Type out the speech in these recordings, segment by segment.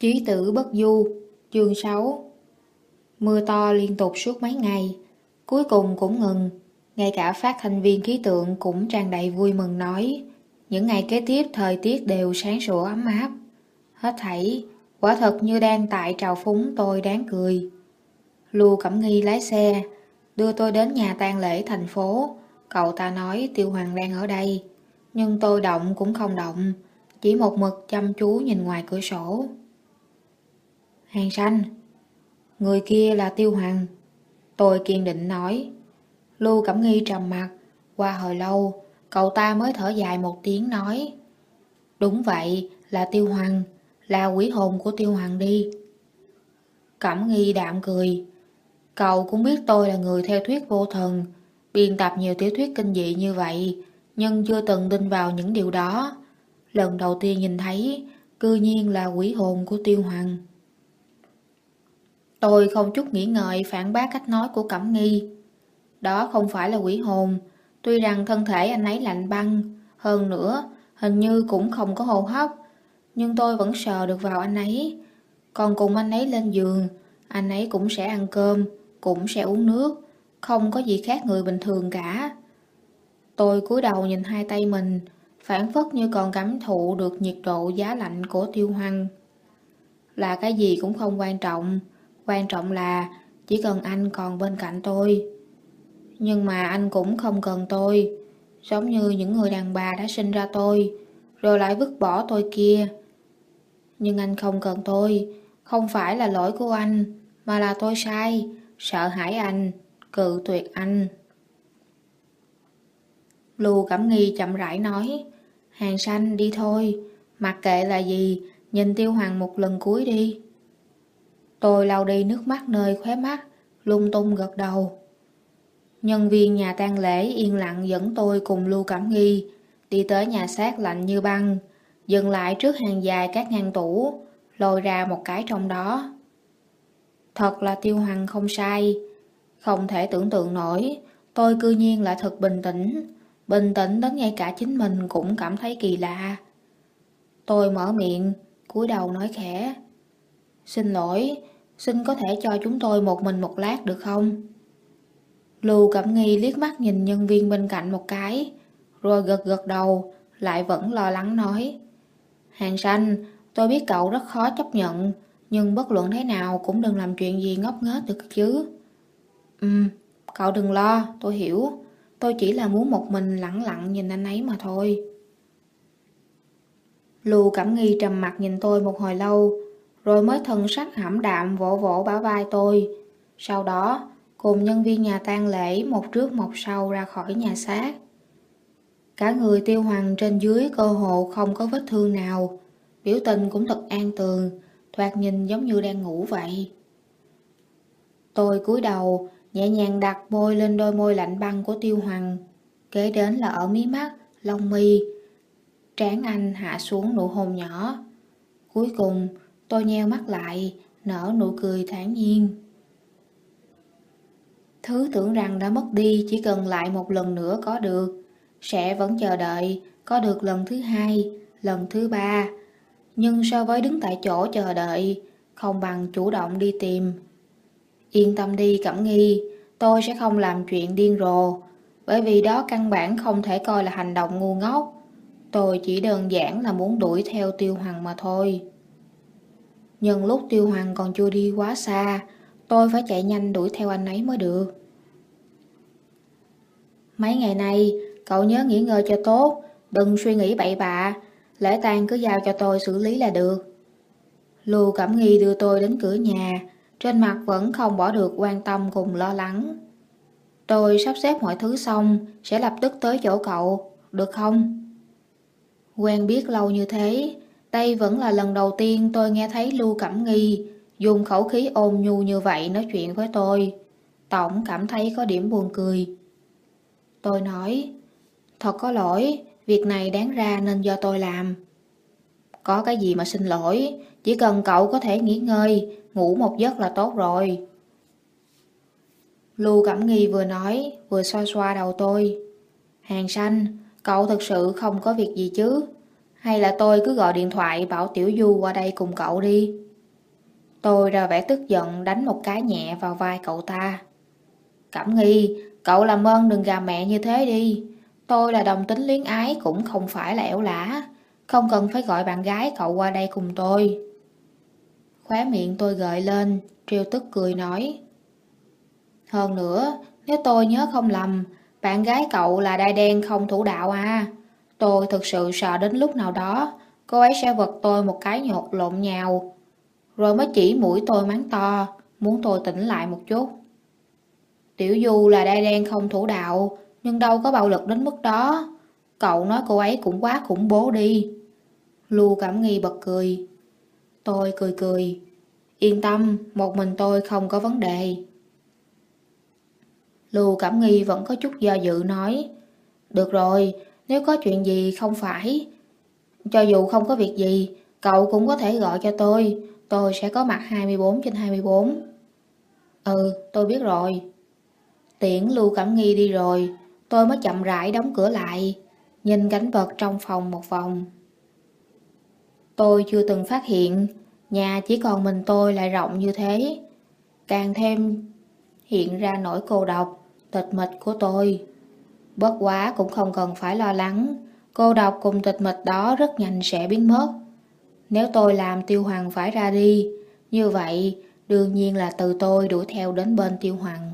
Chí tử bất du, chương 6 Mưa to liên tục suốt mấy ngày, cuối cùng cũng ngừng. Ngay cả phát thanh viên khí tượng cũng tràn đầy vui mừng nói. Những ngày kế tiếp thời tiết đều sáng sủa ấm áp. Hết thảy, quả thật như đang tại trào phúng tôi đáng cười. Lưu Cẩm Nghi lái xe, đưa tôi đến nhà tang lễ thành phố. Cậu ta nói Tiêu Hoàng đang ở đây, nhưng tôi động cũng không động, chỉ một mực chăm chú nhìn ngoài cửa sổ. Hàng xanh Người kia là Tiêu Hoàng. Tôi kiên định nói, Lưu Cẩm Nghi trầm mặt, Qua hồi lâu, Cậu ta mới thở dài một tiếng nói, Đúng vậy, là Tiêu Hoàng, Là quỷ hồn của Tiêu Hoàng đi. Cẩm Nghi đạm cười, Cậu cũng biết tôi là người theo thuyết vô thần, Biên tập nhiều tiểu thuyết kinh dị như vậy, Nhưng chưa từng tin vào những điều đó. Lần đầu tiên nhìn thấy, Cư nhiên là quỷ hồn của Tiêu Hoàng. Tôi không chút nghĩ ngợi phản bác cách nói của Cẩm Nghi. Đó không phải là quỷ hồn, tuy rằng thân thể anh ấy lạnh băng, hơn nữa hình như cũng không có hô hấp, nhưng tôi vẫn sờ được vào anh ấy. Còn cùng anh ấy lên giường, anh ấy cũng sẽ ăn cơm, cũng sẽ uống nước, không có gì khác người bình thường cả. Tôi cúi đầu nhìn hai tay mình, phản phất như còn cảm thụ được nhiệt độ giá lạnh của tiêu hoang. Là cái gì cũng không quan trọng, Quan trọng là chỉ cần anh còn bên cạnh tôi. Nhưng mà anh cũng không cần tôi, giống như những người đàn bà đã sinh ra tôi, rồi lại vứt bỏ tôi kia. Nhưng anh không cần tôi, không phải là lỗi của anh, mà là tôi sai, sợ hãi anh, cự tuyệt anh. Lưu Cẩm Nghi chậm rãi nói, hàng xanh đi thôi, mặc kệ là gì, nhìn Tiêu Hoàng một lần cuối đi. Tôi lau đi nước mắt nơi khóe mắt, lung tung gật đầu. Nhân viên nhà tang lễ yên lặng dẫn tôi cùng Lưu Cẩm Nghi đi tới nhà xác lạnh như băng, dừng lại trước hàng dài các ngăn tủ, lôi ra một cái trong đó. Thật là tiêu hằng không sai, không thể tưởng tượng nổi, tôi cư nhiên lại thật bình tĩnh, bình tĩnh đến ngay cả chính mình cũng cảm thấy kỳ lạ. Tôi mở miệng, cúi đầu nói khẽ. Xin lỗi, Xin có thể cho chúng tôi một mình một lát được không? Lưu Cẩm Nghi liếc mắt nhìn nhân viên bên cạnh một cái, rồi gật gật đầu, lại vẫn lo lắng nói. Hàng xanh, tôi biết cậu rất khó chấp nhận, nhưng bất luận thế nào cũng đừng làm chuyện gì ngốc nghếch được chứ. Ừm, cậu đừng lo, tôi hiểu. Tôi chỉ là muốn một mình lặng lặng nhìn anh ấy mà thôi. Lưu Cẩm Nghi trầm mặt nhìn tôi một hồi lâu, rồi mới thần sắc hãm đạm vỗ vỗ bả vai tôi. Sau đó, cùng nhân viên nhà tang lễ một trước một sau ra khỏi nhà xác. Cả người tiêu hoàng trên dưới cơ hồ không có vết thương nào, biểu tình cũng thật an tường, thoạt nhìn giống như đang ngủ vậy. Tôi cúi đầu, nhẹ nhàng đặt môi lên đôi môi lạnh băng của tiêu hoàng, kế đến là ở mí mắt, lông mi. Trán anh hạ xuống nụ hôn nhỏ. Cuối cùng, Tôi nheo mắt lại, nở nụ cười thản nhiên. Thứ tưởng rằng đã mất đi chỉ cần lại một lần nữa có được, sẽ vẫn chờ đợi, có được lần thứ hai, lần thứ ba. Nhưng so với đứng tại chỗ chờ đợi, không bằng chủ động đi tìm. Yên tâm đi Cẩm Nghi, tôi sẽ không làm chuyện điên rồ, bởi vì đó căn bản không thể coi là hành động ngu ngốc. Tôi chỉ đơn giản là muốn đuổi theo tiêu hoàng mà thôi. Nhưng lúc tiêu hoàng còn chưa đi quá xa, tôi phải chạy nhanh đuổi theo anh ấy mới được. Mấy ngày nay, cậu nhớ nghỉ ngơi cho tốt, đừng suy nghĩ bậy bạ, lễ tang cứ giao cho tôi xử lý là được. Lưu Cẩm Nghi đưa tôi đến cửa nhà, trên mặt vẫn không bỏ được quan tâm cùng lo lắng. Tôi sắp xếp mọi thứ xong, sẽ lập tức tới chỗ cậu, được không? Quen biết lâu như thế, đây vẫn là lần đầu tiên tôi nghe thấy Lưu Cẩm Nghi dùng khẩu khí ôn nhu như vậy nói chuyện với tôi. Tổng cảm thấy có điểm buồn cười. Tôi nói, thật có lỗi, việc này đáng ra nên do tôi làm. Có cái gì mà xin lỗi, chỉ cần cậu có thể nghỉ ngơi, ngủ một giấc là tốt rồi. Lưu Cẩm Nghi vừa nói, vừa xoa xoa đầu tôi. Hàng xanh, cậu thực sự không có việc gì chứ? Hay là tôi cứ gọi điện thoại bảo Tiểu Du qua đây cùng cậu đi? Tôi ra vẻ tức giận đánh một cái nhẹ vào vai cậu ta. Cẩm nghi, cậu làm ơn đừng gà mẹ như thế đi. Tôi là đồng tính luyến ái cũng không phải là ẻo lả. Không cần phải gọi bạn gái cậu qua đây cùng tôi. Khóe miệng tôi gợi lên, Triêu tức cười nói. Hơn nữa, nếu tôi nhớ không lầm, bạn gái cậu là đai đen không thủ đạo à. Tôi thực sự sợ đến lúc nào đó, cô ấy sẽ vật tôi một cái nhột lộn nhào. Rồi mới chỉ mũi tôi mắng to, muốn tôi tỉnh lại một chút. Tiểu Du là đai đen không thủ đạo, nhưng đâu có bạo lực đến mức đó. Cậu nói cô ấy cũng quá khủng bố đi. Lưu cảm Nghi bật cười. Tôi cười cười. Yên tâm, một mình tôi không có vấn đề. Lưu cảm Nghi vẫn có chút do dự nói. Được rồi, nếu có chuyện gì không phải. Cho dù không có việc gì, cậu cũng có thể gọi cho tôi. Tôi sẽ có mặt 24 trên 24. Ừ, tôi biết rồi. Tiễn Lưu Cẩm Nghi đi rồi, tôi mới chậm rãi đóng cửa lại, nhìn cảnh vật trong phòng một vòng. Tôi chưa từng phát hiện, nhà chỉ còn mình tôi lại rộng như thế. Càng thêm hiện ra nỗi cô độc, tịch mịch của tôi. Bất quá cũng không cần phải lo lắng, cô độc cùng tịch mịch đó rất nhanh sẽ biến mất. Nếu tôi làm tiêu hoàng phải ra đi, như vậy đương nhiên là từ tôi đuổi theo đến bên tiêu hoàng.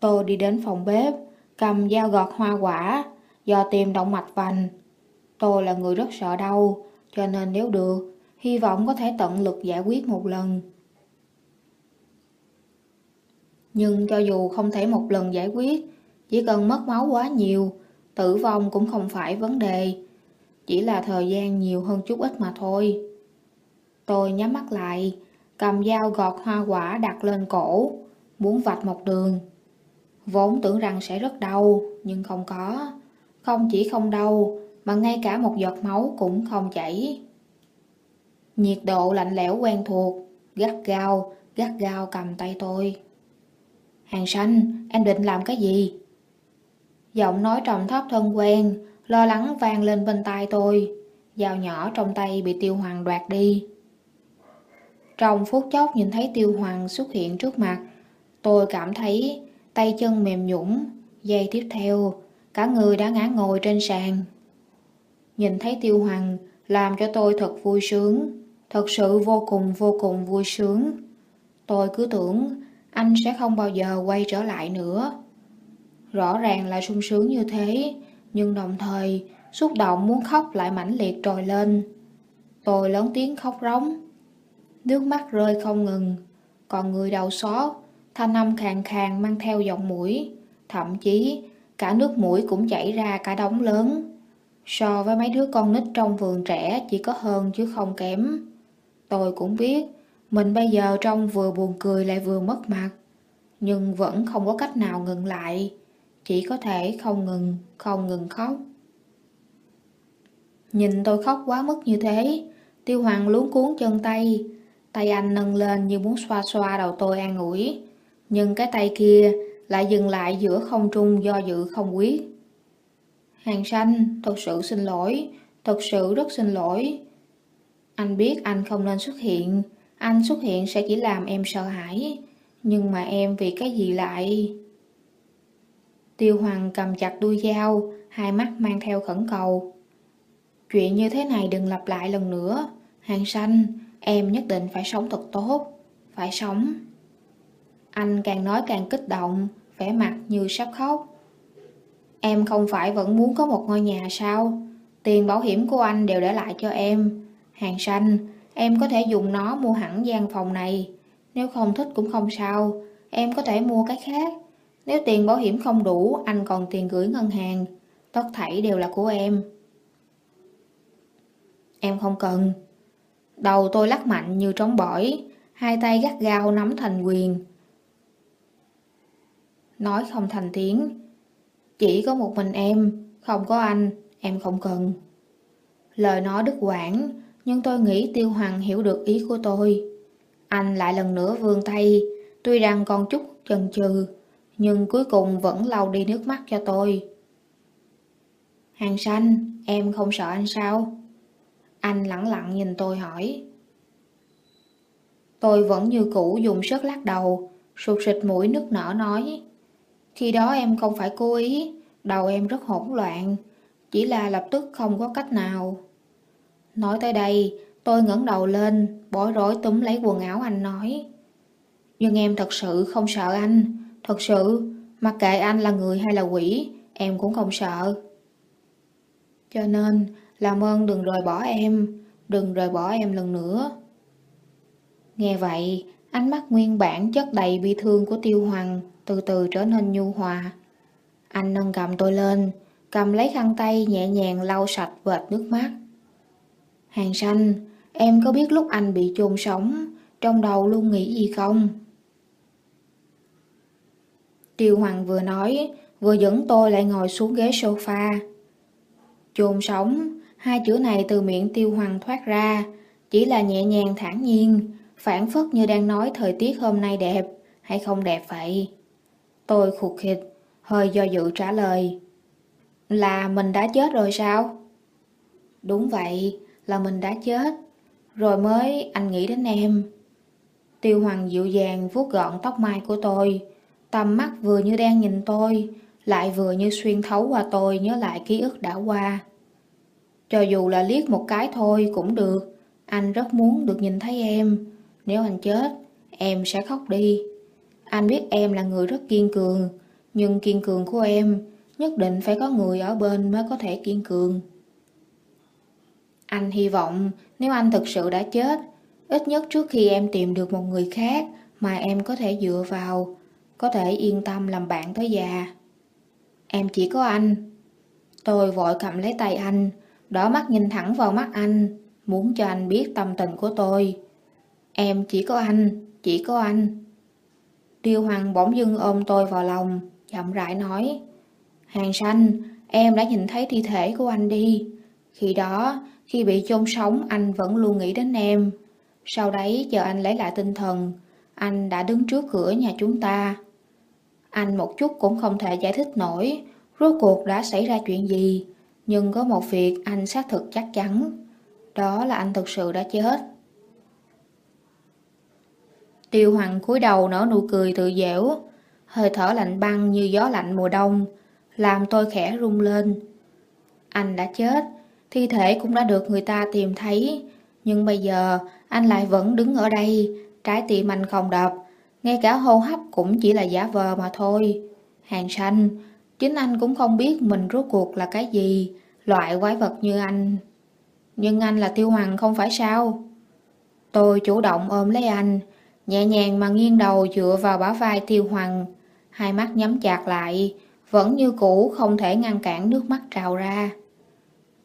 Tôi đi đến phòng bếp, cầm dao gọt hoa quả, do tìm động mạch vành. Tôi là người rất sợ đau, cho nên nếu được, hy vọng có thể tận lực giải quyết một lần. Nhưng cho dù không thể một lần giải quyết, chỉ cần mất máu quá nhiều, tử vong cũng không phải vấn đề. Chỉ là thời gian nhiều hơn chút ít mà thôi. Tôi nhắm mắt lại, cầm dao gọt hoa quả đặt lên cổ, muốn vạch một đường. Vốn tưởng rằng sẽ rất đau, nhưng không có. Không chỉ không đau, mà ngay cả một giọt máu cũng không chảy. Nhiệt độ lạnh lẽo quen thuộc, gắt gao, gắt gao cầm tay tôi. Hàng xanh, em định làm cái gì? Giọng nói trầm thấp thân quen, lo lắng vang lên bên tai tôi. Dao nhỏ trong tay bị tiêu hoàng đoạt đi. Trong phút chốc nhìn thấy tiêu hoàng xuất hiện trước mặt, tôi cảm thấy tay chân mềm nhũng. Giây tiếp theo, cả người đã ngã ngồi trên sàn. Nhìn thấy tiêu hoàng làm cho tôi thật vui sướng, thật sự vô cùng vô cùng vui sướng. Tôi cứ tưởng anh sẽ không bao giờ quay trở lại nữa. Rõ ràng là sung sướng như thế, nhưng đồng thời xúc động muốn khóc lại mãnh liệt trồi lên. Tôi lớn tiếng khóc rống. Nước mắt rơi không ngừng, còn người đầu xó, thanh âm khàn khàn mang theo giọng mũi, thậm chí cả nước mũi cũng chảy ra cả đống lớn. So với mấy đứa con nít trong vườn trẻ chỉ có hơn chứ không kém. Tôi cũng biết mình bây giờ trông vừa buồn cười lại vừa mất mặt. Nhưng vẫn không có cách nào ngừng lại. Chỉ có thể không ngừng, không ngừng khóc. Nhìn tôi khóc quá mức như thế, tiêu hoàng luống cuốn chân tay. Tay anh nâng lên như muốn xoa xoa đầu tôi an ủi. Nhưng cái tay kia lại dừng lại giữa không trung do dự không quyết. Hàng xanh, thật sự xin lỗi, thật sự rất xin lỗi. Anh biết anh không nên xuất hiện, anh xuất hiện sẽ chỉ làm em sợ hãi. Nhưng mà em vì cái gì lại... Tiêu Hoàng cầm chặt đuôi dao, hai mắt mang theo khẩn cầu. Chuyện như thế này đừng lặp lại lần nữa. Hàng sanh, em nhất định phải sống thật tốt. Phải sống. Anh càng nói càng kích động, vẻ mặt như sắp khóc. Em không phải vẫn muốn có một ngôi nhà sao? Tiền bảo hiểm của anh đều để lại cho em. Hàng sanh, em có thể dùng nó mua hẳn gian phòng này. Nếu không thích cũng không sao, em có thể mua cái khác. Nếu tiền bảo hiểm không đủ, anh còn tiền gửi ngân hàng. Tất thảy đều là của em. Em không cần. Đầu tôi lắc mạnh như trống bỏi, hai tay gắt gao nắm thành quyền. Nói không thành tiếng. Chỉ có một mình em, không có anh, em không cần. Lời nói đứt quãng, nhưng tôi nghĩ Tiêu Hoàng hiểu được ý của tôi. Anh lại lần nữa vươn tay, tuy rằng còn chút chần chừ, nhưng cuối cùng vẫn lau đi nước mắt cho tôi. Hàng xanh, em không sợ anh sao? Anh lặng lặng nhìn tôi hỏi. Tôi vẫn như cũ dùng sức lắc đầu, sụt sịt mũi nức nở nói. Khi đó em không phải cố ý, đầu em rất hỗn loạn, chỉ là lập tức không có cách nào. Nói tới đây, tôi ngẩng đầu lên, bối rối túm lấy quần áo anh nói. Nhưng em thật sự không sợ anh, thật sự, mặc kệ anh là người hay là quỷ, em cũng không sợ. Cho nên, làm ơn đừng rời bỏ em, đừng rời bỏ em lần nữa. Nghe vậy, ánh mắt nguyên bản chất đầy bi thương của Tiêu Hoàng từ từ trở nên nhu hòa. Anh nâng cầm tôi lên, cầm lấy khăn tay nhẹ nhàng lau sạch vệt nước mắt. Hàng xanh, em có biết lúc anh bị chôn sống, trong đầu luôn nghĩ gì không? Tiêu Hoàng vừa nói, vừa dẫn tôi lại ngồi xuống ghế sofa. Chôn sống, hai chữ này từ miệng Tiêu Hoàng thoát ra, chỉ là nhẹ nhàng thản nhiên, phản phất như đang nói thời tiết hôm nay đẹp hay không đẹp vậy. Tôi khục khịt, hơi do dự trả lời. Là mình đã chết rồi sao? Đúng vậy, là mình đã chết. Rồi mới anh nghĩ đến em. Tiêu Hoàng dịu dàng vuốt gọn tóc mai của tôi. Tầm mắt vừa như đang nhìn tôi, lại vừa như xuyên thấu qua tôi nhớ lại ký ức đã qua. Cho dù là liếc một cái thôi cũng được, anh rất muốn được nhìn thấy em. Nếu anh chết, em sẽ khóc đi. Anh biết em là người rất kiên cường, nhưng kiên cường của em nhất định phải có người ở bên mới có thể kiên cường. Anh hy vọng nếu anh thực sự đã chết, ít nhất trước khi em tìm được một người khác mà em có thể dựa vào, có thể yên tâm làm bạn tới già. Em chỉ có anh. Tôi vội cầm lấy tay anh, đỏ mắt nhìn thẳng vào mắt anh, muốn cho anh biết tâm tình của tôi. Em chỉ có anh, chỉ có anh. Tiêu Hoàng bỗng dưng ôm tôi vào lòng, chậm rãi nói. Hàng xanh, em đã nhìn thấy thi thể của anh đi. Khi đó, khi bị chôn sống, anh vẫn luôn nghĩ đến em. Sau đấy, chờ anh lấy lại tinh thần, anh đã đứng trước cửa nhà chúng ta. Anh một chút cũng không thể giải thích nổi rốt cuộc đã xảy ra chuyện gì. Nhưng có một việc anh xác thực chắc chắn. Đó là anh thực sự đã chết. Tiêu Hoàng cúi đầu nở nụ cười tự dẻo, hơi thở lạnh băng như gió lạnh mùa đông, làm tôi khẽ rung lên. Anh đã chết, thi thể cũng đã được người ta tìm thấy, nhưng bây giờ anh lại vẫn đứng ở đây, trái tim anh không đập, ngay cả hô hấp cũng chỉ là giả vờ mà thôi. Hàng xanh, chính anh cũng không biết mình rốt cuộc là cái gì, loại quái vật như anh. Nhưng anh là Tiêu Hoàng không phải sao? Tôi chủ động ôm lấy anh, nhẹ nhàng mà nghiêng đầu dựa vào bả vai Tiêu Hoàng, hai mắt nhắm chặt lại, vẫn như cũ không thể ngăn cản nước mắt trào ra.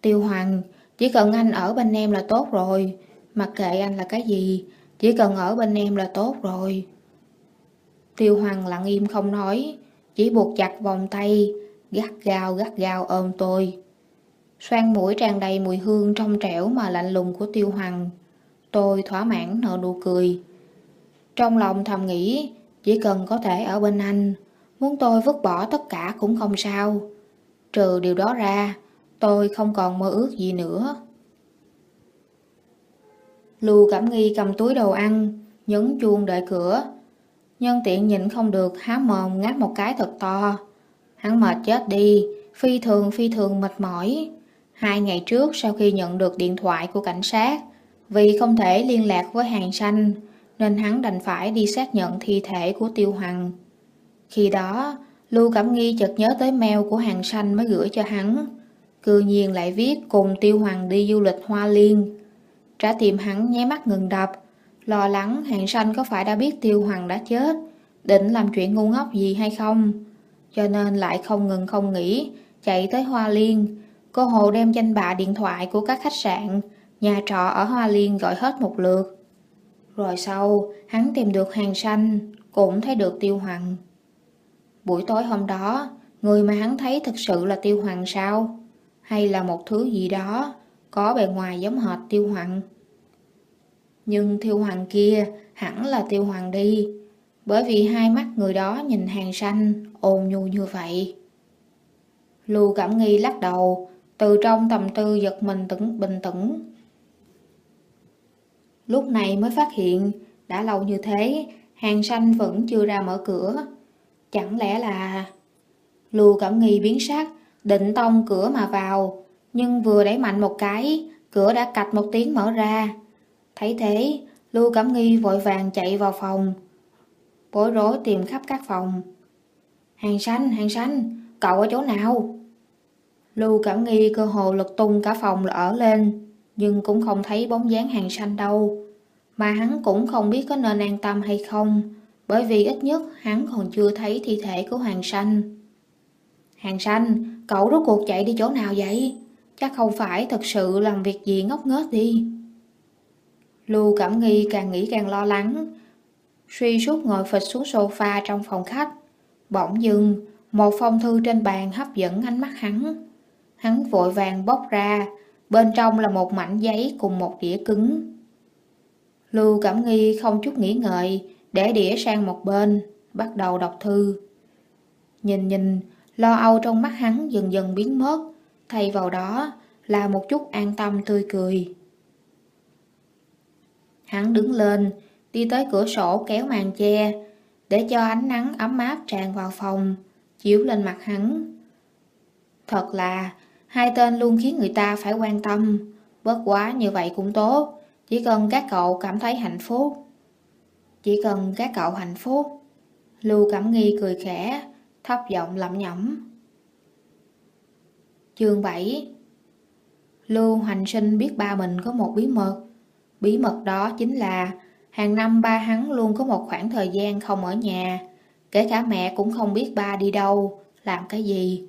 Tiêu Hoàng, chỉ cần anh ở bên em là tốt rồi, mặc kệ anh là cái gì, chỉ cần ở bên em là tốt rồi. Tiêu Hoàng lặng im không nói, chỉ buộc chặt vòng tay, gắt gao gắt gao ôm tôi. Xoan mũi tràn đầy mùi hương trong trẻo mà lạnh lùng của Tiêu Hoàng. Tôi thỏa mãn nở nụ cười. Trong lòng thầm nghĩ, chỉ cần có thể ở bên anh, muốn tôi vứt bỏ tất cả cũng không sao. Trừ điều đó ra, tôi không còn mơ ước gì nữa. Lưu Cẩm Nghi cầm túi đồ ăn, nhấn chuông đợi cửa. Nhân tiện nhìn không được há mồm ngáp một cái thật to. Hắn mệt chết đi, phi thường phi thường mệt mỏi. Hai ngày trước sau khi nhận được điện thoại của cảnh sát, vì không thể liên lạc với hàng xanh, nên hắn đành phải đi xác nhận thi thể của Tiêu Hằng. Khi đó, Lưu Cẩm Nghi chợt nhớ tới mail của hàng xanh mới gửi cho hắn. Cư nhiên lại viết cùng Tiêu Hoàng đi du lịch Hoa Liên. Trả tìm hắn nháy mắt ngừng đập, lo lắng hàng Sanh có phải đã biết Tiêu Hoàng đã chết, định làm chuyện ngu ngốc gì hay không. Cho nên lại không ngừng không nghỉ, chạy tới Hoa Liên. Cô Hồ đem danh bạ điện thoại của các khách sạn, nhà trọ ở Hoa Liên gọi hết một lượt. Rồi sau, hắn tìm được hàng Sanh, cũng thấy được tiêu hoàng. Buổi tối hôm đó, người mà hắn thấy thực sự là tiêu hoàng sao? Hay là một thứ gì đó, có bề ngoài giống hệt tiêu hoàng? Nhưng tiêu hoàng kia hẳn là tiêu hoàng đi, bởi vì hai mắt người đó nhìn hàng xanh, ồn nhu như vậy. Lưu Cẩm Nghi lắc đầu, từ trong tầm tư giật mình tĩnh bình tĩnh Lúc này mới phát hiện Đã lâu như thế, hàng xanh vẫn chưa ra mở cửa. Chẳng lẽ là... Lưu Cẩm Nghi biến sắc, định tông cửa mà vào, nhưng vừa đẩy mạnh một cái, cửa đã cạch một tiếng mở ra. Thấy thế, Lưu Cẩm Nghi vội vàng chạy vào phòng, bối rối tìm khắp các phòng. Hàng xanh, hàng xanh, cậu ở chỗ nào? Lưu Cẩm Nghi cơ hồ lật tung cả phòng lỡ lên, nhưng cũng không thấy bóng dáng hàng xanh đâu. Mà hắn cũng không biết có nên an tâm hay không, bởi vì ít nhất hắn còn chưa thấy thi thể của hàng xanh. Hàng xanh, cậu rốt cuộc chạy đi chỗ nào vậy? Chắc không phải thật sự làm việc gì ngốc nghếch đi. Lưu Cẩm Nghi càng nghĩ càng lo lắng, suy suốt ngồi phịch xuống sofa trong phòng khách. Bỗng dưng, một phong thư trên bàn hấp dẫn ánh mắt hắn. Hắn vội vàng bóc ra, bên trong là một mảnh giấy cùng một đĩa cứng. Lưu Cẩm Nghi không chút nghĩ ngợi, để đĩa sang một bên, bắt đầu đọc thư. Nhìn nhìn, lo âu trong mắt hắn dần dần biến mất, thay vào đó là một chút an tâm tươi cười. Hắn đứng lên, đi tới cửa sổ kéo màn che, để cho ánh nắng ấm áp tràn vào phòng, chiếu lên mặt hắn. Thật là, hai tên luôn khiến người ta phải quan tâm, bớt quá như vậy cũng tốt, chỉ cần các cậu cảm thấy hạnh phúc. Chỉ cần các cậu hạnh phúc. Lưu Cẩm Nghi cười khẽ, thấp giọng lẩm nhẩm. Chương 7 Lưu Hoành Sinh biết ba mình có một bí mật. Bí mật đó chính là hàng năm ba hắn luôn có một khoảng thời gian không ở nhà. Kể cả mẹ cũng không biết ba đi đâu, làm cái gì.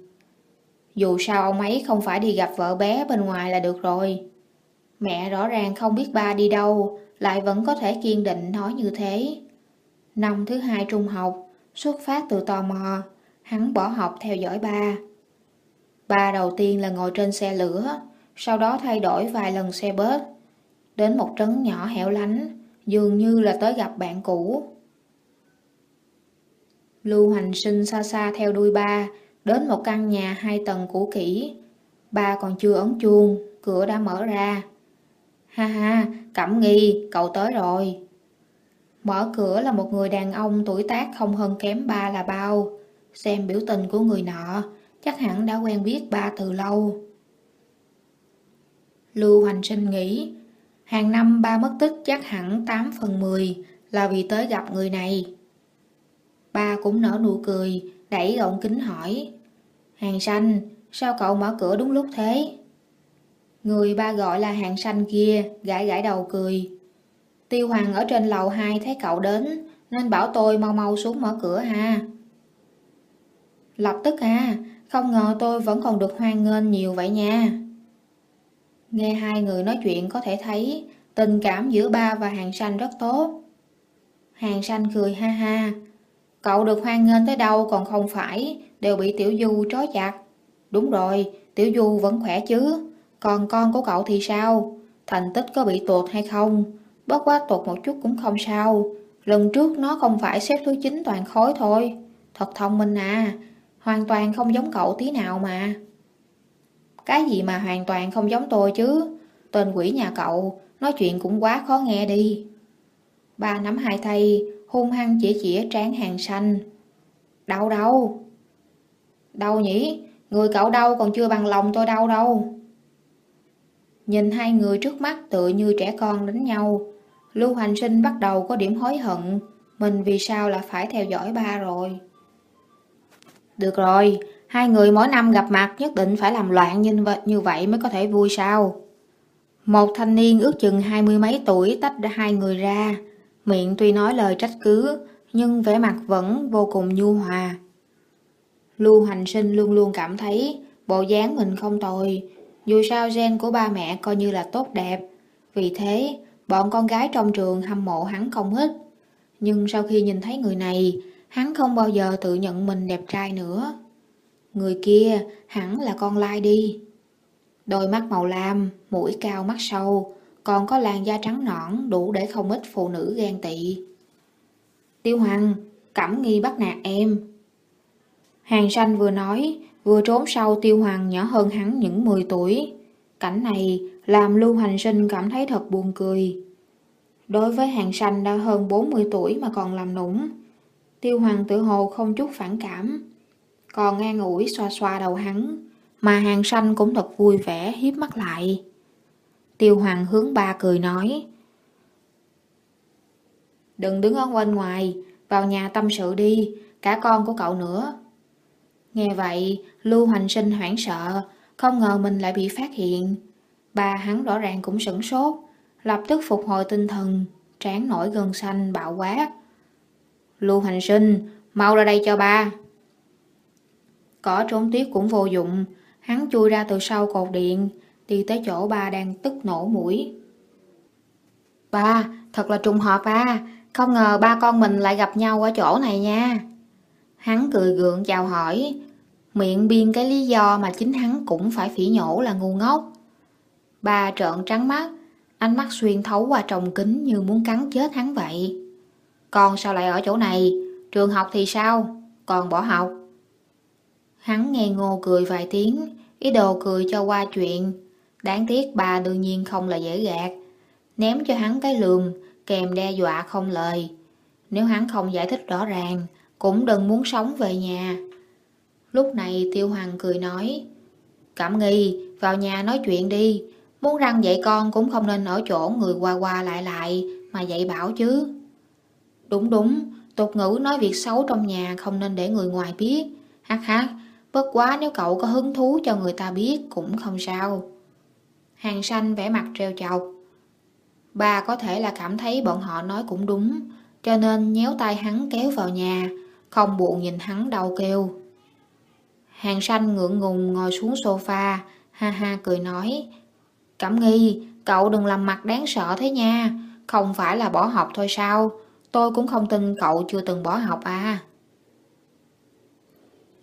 Dù sao ông ấy không phải đi gặp vợ bé bên ngoài là được rồi. Mẹ rõ ràng không biết ba đi đâu, lại vẫn có thể kiên định nói như thế. Năm thứ hai trung học, xuất phát từ tò mò, hắn bỏ học theo dõi ba. Ba đầu tiên là ngồi trên xe lửa, sau đó thay đổi vài lần xe bớt Đến một trấn nhỏ hẻo lánh, dường như là tới gặp bạn cũ. Lưu hành sinh xa xa theo đuôi ba, đến một căn nhà hai tầng cũ kỹ. Ba còn chưa ấn chuông, cửa đã mở ra. Ha ha, Cẩm Nghi, cậu tới rồi. Mở cửa là một người đàn ông tuổi tác không hơn kém ba là bao. Xem biểu tình của người nọ, chắc hẳn đã quen biết ba từ lâu. Lưu Hoành Sinh nghĩ, hàng năm ba mất tích chắc hẳn 8 phần 10 là vì tới gặp người này. Ba cũng nở nụ cười, đẩy gọng kính hỏi. Hàng xanh, sao cậu mở cửa đúng lúc thế? Người ba gọi là hàng xanh kia, gãi gãi đầu cười. Tiêu Hoàng ở trên lầu 2 thấy cậu đến, nên bảo tôi mau mau xuống mở cửa ha. Lập tức ha không ngờ tôi vẫn còn được hoan nghênh nhiều vậy nha. Nghe hai người nói chuyện có thể thấy tình cảm giữa ba và hàng xanh rất tốt. Hàng xanh cười ha ha. Cậu được hoan nghênh tới đâu còn không phải, đều bị Tiểu Du trói chặt. Đúng rồi, Tiểu Du vẫn khỏe chứ. Còn con của cậu thì sao? Thành tích có bị tuột hay không? Bất quá tuột một chút cũng không sao. Lần trước nó không phải xếp thứ 9 toàn khối thôi. Thật thông minh à, hoàn toàn không giống cậu tí nào mà. Cái gì mà hoàn toàn không giống tôi chứ? Tên quỷ nhà cậu, nói chuyện cũng quá khó nghe đi. Ba nắm hai tay, hung hăng chỉ chỉ trán hàng xanh. Đau đâu? Đâu nhỉ? Người cậu đau còn chưa bằng lòng tôi đau đâu. Nhìn hai người trước mắt tựa như trẻ con đánh nhau. Lưu Hành Sinh bắt đầu có điểm hối hận. Mình vì sao là phải theo dõi ba rồi. Được rồi, hai người mỗi năm gặp mặt nhất định phải làm loạn như vậy, như vậy mới có thể vui sao. Một thanh niên ước chừng hai mươi mấy tuổi tách hai người ra. Miệng tuy nói lời trách cứ, nhưng vẻ mặt vẫn vô cùng nhu hòa. Lưu Hành Sinh luôn luôn cảm thấy bộ dáng mình không tồi, dù sao gen của ba mẹ coi như là tốt đẹp. Vì thế, bọn con gái trong trường hâm mộ hắn không ít. Nhưng sau khi nhìn thấy người này, hắn không bao giờ tự nhận mình đẹp trai nữa. Người kia hẳn là con lai đi. Đôi mắt màu lam, mũi cao mắt sâu, còn có làn da trắng nõn đủ để không ít phụ nữ ghen tị. Tiêu Hoàng, cẩm nghi bắt nạt em. Hàng sanh vừa nói, vừa trốn sau tiêu hoàng nhỏ hơn hắn những 10 tuổi. Cảnh này làm Lưu Hành Sinh cảm thấy thật buồn cười. Đối với hàng sanh đã hơn 40 tuổi mà còn làm nũng, Tiêu Hoàng tự hồ không chút phản cảm, còn ngang ủi xoa xoa đầu hắn, mà hàng sanh cũng thật vui vẻ hiếp mắt lại. Tiêu Hoàng hướng ba cười nói, Đừng đứng ở bên ngoài, vào nhà tâm sự đi, cả con của cậu nữa. Nghe vậy, Lưu Hành Sinh hoảng sợ, không ngờ mình lại bị phát hiện. Ba hắn rõ ràng cũng sửng sốt, lập tức phục hồi tinh thần, trán nổi gân xanh bạo quát. Lưu Hành Sinh, mau ra đây cho ba. Cỏ trốn tiếc cũng vô dụng, hắn chui ra từ sau cột điện, đi tới chỗ ba đang tức nổ mũi. Ba, thật là trùng hợp ba, không ngờ ba con mình lại gặp nhau ở chỗ này nha. Hắn cười gượng chào hỏi, miệng biên cái lý do mà chính hắn cũng phải phỉ nhổ là ngu ngốc. Ba trợn trắng mắt, ánh mắt xuyên thấu qua trồng kính như muốn cắn chết hắn vậy. Con sao lại ở chỗ này? Trường học thì sao? Còn bỏ học? Hắn nghe ngô cười vài tiếng, ý đồ cười cho qua chuyện. Đáng tiếc bà đương nhiên không là dễ gạt. Ném cho hắn cái lườm, kèm đe dọa không lời. Nếu hắn không giải thích rõ ràng, cũng đừng muốn sống về nhà. Lúc này Tiêu Hoàng cười nói, Cẩm nghi, vào nhà nói chuyện đi, muốn răng dạy con cũng không nên ở chỗ người qua qua lại lại mà dạy bảo chứ. Đúng đúng, tục ngữ nói việc xấu trong nhà không nên để người ngoài biết. Hát hát, bất quá nếu cậu có hứng thú cho người ta biết cũng không sao. Hàng xanh vẻ mặt treo chọc. Bà có thể là cảm thấy bọn họ nói cũng đúng, cho nên nhéo tay hắn kéo vào nhà, không buồn nhìn hắn đau kêu. Hàng xanh ngượng ngùng ngồi xuống sofa, ha ha cười nói. Cẩm nghi, cậu đừng làm mặt đáng sợ thế nha, không phải là bỏ học thôi sao, tôi cũng không tin cậu chưa từng bỏ học à.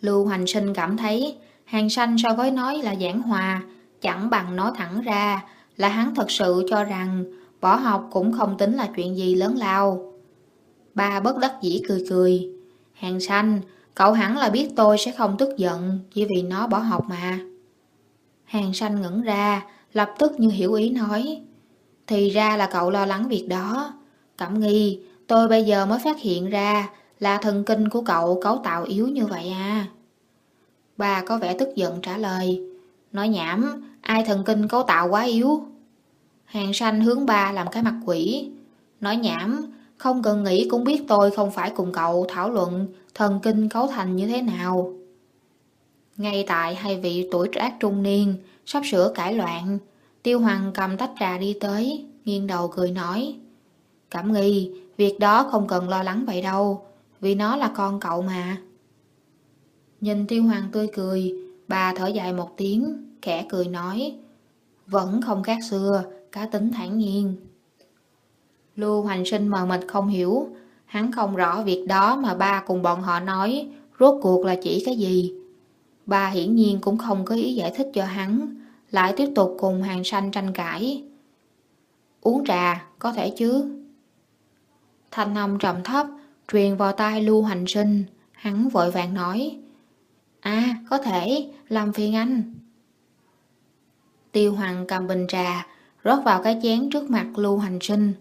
Lưu Hoành Sinh cảm thấy hàng Sanh so với nói là giảng hòa, chẳng bằng nói thẳng ra là hắn thật sự cho rằng bỏ học cũng không tính là chuyện gì lớn lao. Ba bất đắc dĩ cười cười. Hàng Sanh, cậu hẳn là biết tôi sẽ không tức giận chỉ vì nó bỏ học mà. Hàng Sanh ngẩn ra, lập tức như hiểu ý nói. Thì ra là cậu lo lắng việc đó. Cẩm nghi, tôi bây giờ mới phát hiện ra là thần kinh của cậu cấu tạo yếu như vậy à. Bà có vẻ tức giận trả lời. Nói nhảm, ai thần kinh cấu tạo quá yếu? Hàng sanh hướng ba làm cái mặt quỷ. Nói nhảm, không cần nghĩ cũng biết tôi không phải cùng cậu thảo luận thần kinh cấu thành như thế nào. Ngay tại hai vị tuổi trác trung niên, sắp sửa cải loạn, Tiêu Hoàng cầm tách trà đi tới, nghiêng đầu cười nói. Cảm nghi, việc đó không cần lo lắng vậy đâu, vì nó là con cậu mà. Nhìn Tiêu Hoàng tươi cười, bà thở dài một tiếng, khẽ cười nói. Vẫn không khác xưa, cá tính thản nhiên. Lưu Hoành Sinh mờ mịt không hiểu, hắn không rõ việc đó mà ba cùng bọn họ nói rốt cuộc là chỉ cái gì. Ba hiển nhiên cũng không có ý giải thích cho hắn, lại tiếp tục cùng hàng sanh tranh cãi. Uống trà, có thể chứ? Thanh âm trầm thấp, truyền vào tai Lưu Hành Sinh, hắn vội vàng nói. À, có thể, làm phiền anh. Tiêu Hoàng cầm bình trà, rót vào cái chén trước mặt Lưu Hành Sinh.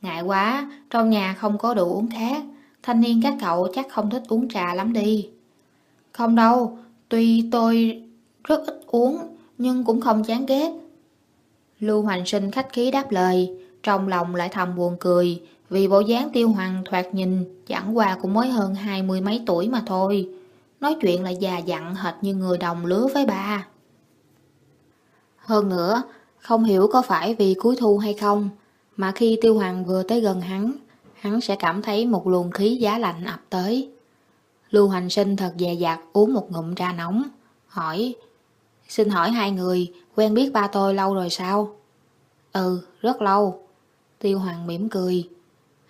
Ngại quá, trong nhà không có đồ uống khác, thanh niên các cậu chắc không thích uống trà lắm đi. Không đâu, tuy tôi rất ít uống, nhưng cũng không chán ghét. Lưu Hoành Sinh khách khí đáp lời, trong lòng lại thầm buồn cười, vì bộ dáng tiêu hoàng thoạt nhìn chẳng qua cũng mới hơn hai mươi mấy tuổi mà thôi. Nói chuyện là già dặn hệt như người đồng lứa với ba. Hơn nữa, không hiểu có phải vì cuối thu hay không, mà khi tiêu hoàng vừa tới gần hắn, hắn sẽ cảm thấy một luồng khí giá lạnh ập tới. Lưu Hành Sinh thật dè dặt uống một ngụm trà nóng, hỏi, xin hỏi hai người quen biết ba tôi lâu rồi sao? Ừ, rất lâu. Tiêu Hoàng mỉm cười.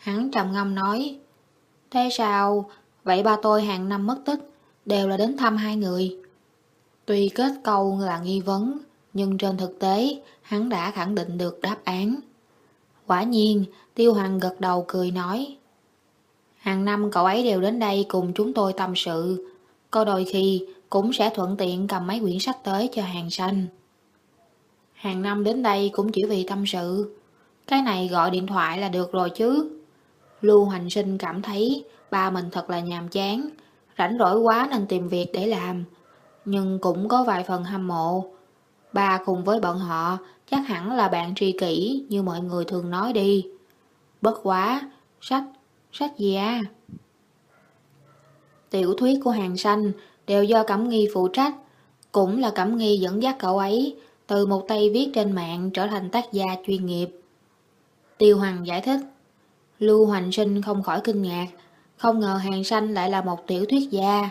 Hắn trầm ngâm nói, thế sao, vậy ba tôi hàng năm mất tích, đều là đến thăm hai người. Tuy kết câu là nghi vấn, nhưng trên thực tế, hắn đã khẳng định được đáp án. Quả nhiên, Tiêu Hoàng gật đầu cười nói. Hàng năm cậu ấy đều đến đây cùng chúng tôi tâm sự. Có đôi khi cũng sẽ thuận tiện cầm mấy quyển sách tới cho hàng xanh. Hàng năm đến đây cũng chỉ vì tâm sự. Cái này gọi điện thoại là được rồi chứ. Lưu Hành Sinh cảm thấy ba mình thật là nhàm chán, rảnh rỗi quá nên tìm việc để làm. Nhưng cũng có vài phần hâm mộ. Ba cùng với bọn họ chắc hẳn là bạn tri kỷ như mọi người thường nói đi. Bất quá, sách, sách gì à? Tiểu thuyết của hàng xanh đều do Cẩm Nghi phụ trách, cũng là Cẩm Nghi dẫn dắt cậu ấy từ một tay viết trên mạng trở thành tác gia chuyên nghiệp. Tiêu Hoàng giải thích, Lưu Hoành Sinh không khỏi kinh ngạc, không ngờ hàng Sanh lại là một tiểu thuyết gia.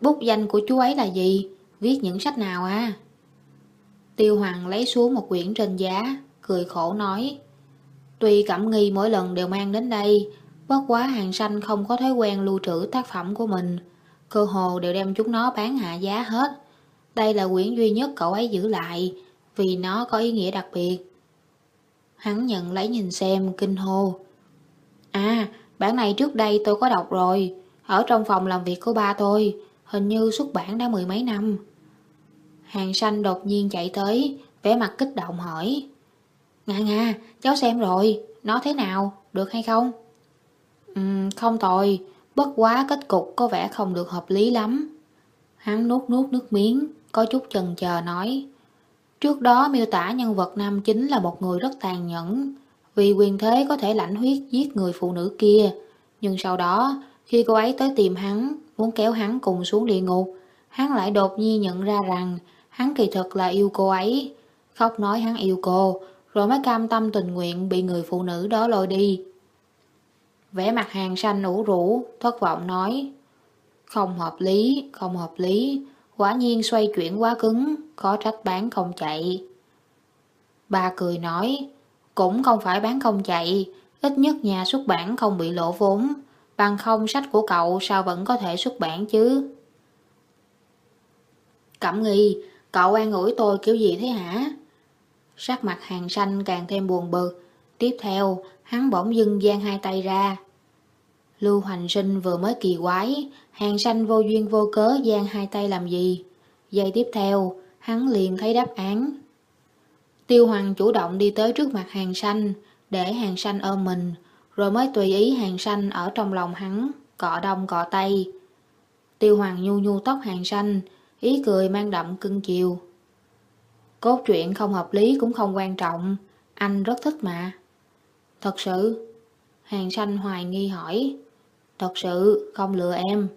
Bút danh của chú ấy là gì? Viết những sách nào à? Tiêu Hoàng lấy xuống một quyển trên giá, cười khổ nói. Tuy Cẩm Nghi mỗi lần đều mang đến đây, bất quá hàng Sanh không có thói quen lưu trữ tác phẩm của mình. Cơ hồ đều đem chúng nó bán hạ giá hết. Đây là quyển duy nhất cậu ấy giữ lại, vì nó có ý nghĩa đặc biệt. Hắn nhận lấy nhìn xem, kinh hô. À, bản này trước đây tôi có đọc rồi, ở trong phòng làm việc của ba tôi, hình như xuất bản đã mười mấy năm. Hàng xanh đột nhiên chạy tới, vẻ mặt kích động hỏi. Nga nga, cháu xem rồi, nó thế nào, được hay không? Ừm, không tồi, bất quá kết cục có vẻ không được hợp lý lắm. Hắn nuốt nuốt nước miếng, có chút chần chờ nói. Trước đó miêu tả nhân vật nam chính là một người rất tàn nhẫn, vì quyền thế có thể lãnh huyết giết người phụ nữ kia. Nhưng sau đó, khi cô ấy tới tìm hắn, muốn kéo hắn cùng xuống địa ngục, hắn lại đột nhiên nhận ra rằng hắn kỳ thực là yêu cô ấy. Khóc nói hắn yêu cô, rồi mới cam tâm tình nguyện bị người phụ nữ đó lôi đi. Vẻ mặt hàng xanh ủ rũ, thất vọng nói, không hợp lý, không hợp lý, quả nhiên xoay chuyển quá cứng, có trách bán không chạy. Ba cười nói, cũng không phải bán không chạy, ít nhất nhà xuất bản không bị lỗ vốn, bằng không sách của cậu sao vẫn có thể xuất bản chứ. Cẩm nghi, cậu an ủi tôi kiểu gì thế hả? Sắc mặt hàng xanh càng thêm buồn bực. Tiếp theo, hắn bỗng dưng giang hai tay ra. Lưu Hoành Sinh vừa mới kỳ quái, hàng xanh vô duyên vô cớ giang hai tay làm gì. Giây tiếp theo, hắn liền thấy đáp án. Tiêu Hoàng chủ động đi tới trước mặt hàng xanh, để hàng xanh ôm mình, rồi mới tùy ý hàng xanh ở trong lòng hắn, cọ đông cọ tay. Tiêu Hoàng nhu nhu tóc hàng xanh, ý cười mang đậm cưng chiều. Cốt truyện không hợp lý cũng không quan trọng, anh rất thích mà. Thật sự? Hàng xanh hoài nghi hỏi. Thật sự, không lừa em.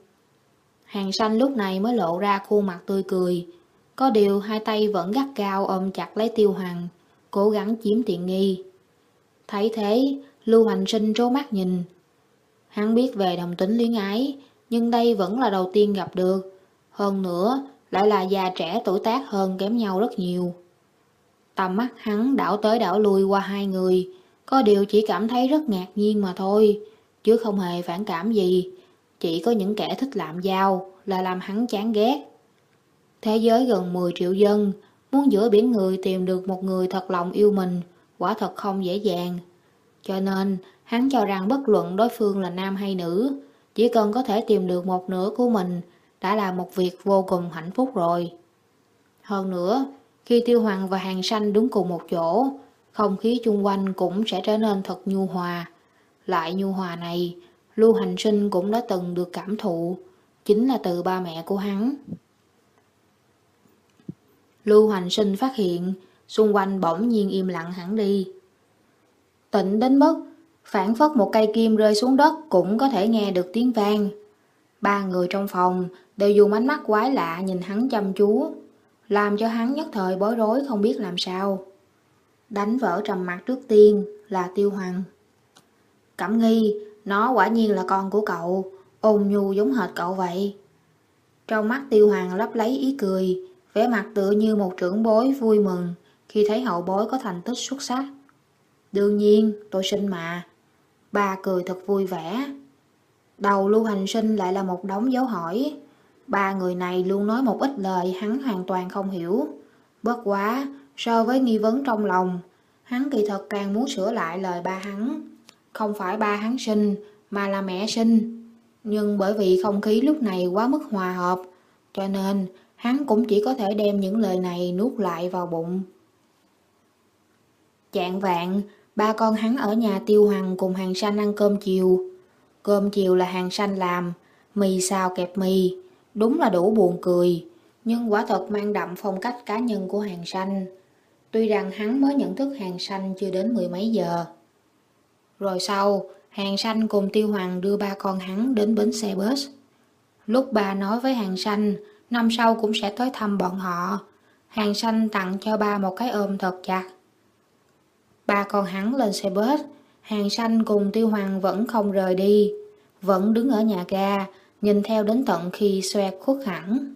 Hàng xanh lúc này mới lộ ra khuôn mặt tươi cười. Có điều hai tay vẫn gắt cao ôm chặt lấy tiêu hoàng, cố gắng chiếm tiện nghi. Thấy thế, Lưu Hành Sinh trố mắt nhìn. Hắn biết về đồng tính luyến ái, nhưng đây vẫn là đầu tiên gặp được. Hơn nữa, lại là già trẻ tuổi tác hơn kém nhau rất nhiều. Tầm mắt hắn đảo tới đảo lui qua hai người, có điều chỉ cảm thấy rất ngạc nhiên mà thôi, chứ không hề phản cảm gì. Chỉ có những kẻ thích làm giao là làm hắn chán ghét. Thế giới gần 10 triệu dân, muốn giữa biển người tìm được một người thật lòng yêu mình, quả thật không dễ dàng. Cho nên, hắn cho rằng bất luận đối phương là nam hay nữ, chỉ cần có thể tìm được một nửa của mình đã là một việc vô cùng hạnh phúc rồi. Hơn nữa, khi Tiêu Hoàng và Hàng Sanh đứng cùng một chỗ, không khí chung quanh cũng sẽ trở nên thật nhu hòa. Lại nhu hòa này, Lưu Hành Sinh cũng đã từng được cảm thụ, chính là từ ba mẹ của hắn. Lưu Hành Sinh phát hiện, xung quanh bỗng nhiên im lặng hẳn đi. Tịnh đến mức, phản phất một cây kim rơi xuống đất cũng có thể nghe được tiếng vang. Ba người trong phòng đều dùng ánh mắt quái lạ nhìn hắn chăm chú, làm cho hắn nhất thời bối rối không biết làm sao. Đánh vỡ trầm mặt trước tiên là Tiêu Hoàng. Cẩm nghi, nó quả nhiên là con của cậu, ôn nhu giống hệt cậu vậy. Trong mắt Tiêu Hoàng lấp lấy ý cười, vẻ mặt tựa như một trưởng bối vui mừng khi thấy hậu bối có thành tích xuất sắc. Đương nhiên, tôi sinh mà. Ba cười thật vui vẻ. Đầu lưu hành sinh lại là một đống dấu hỏi. Ba người này luôn nói một ít lời hắn hoàn toàn không hiểu. Bất quá, so với nghi vấn trong lòng, hắn kỳ thật càng muốn sửa lại lời ba hắn. Không phải ba hắn sinh, mà là mẹ sinh. Nhưng bởi vì không khí lúc này quá mức hòa hợp, cho nên hắn cũng chỉ có thể đem những lời này nuốt lại vào bụng. Chạng vạn, ba con hắn ở nhà tiêu hoàng cùng hàng xanh ăn cơm chiều. Cơm chiều là hàng xanh làm, mì xào kẹp mì, đúng là đủ buồn cười, nhưng quả thật mang đậm phong cách cá nhân của hàng xanh. Tuy rằng hắn mới nhận thức hàng xanh chưa đến mười mấy giờ. Rồi sau, hàng Sanh cùng tiêu hoàng đưa ba con hắn đến bến xe bus. Lúc ba nói với hàng Sanh, năm sau cũng sẽ tới thăm bọn họ, hàng Sanh tặng cho ba một cái ôm thật chặt. Ba con hắn lên xe bus, hàng Sanh cùng tiêu hoàng vẫn không rời đi, vẫn đứng ở nhà ga, nhìn theo đến tận khi xoẹt khuất hẳn.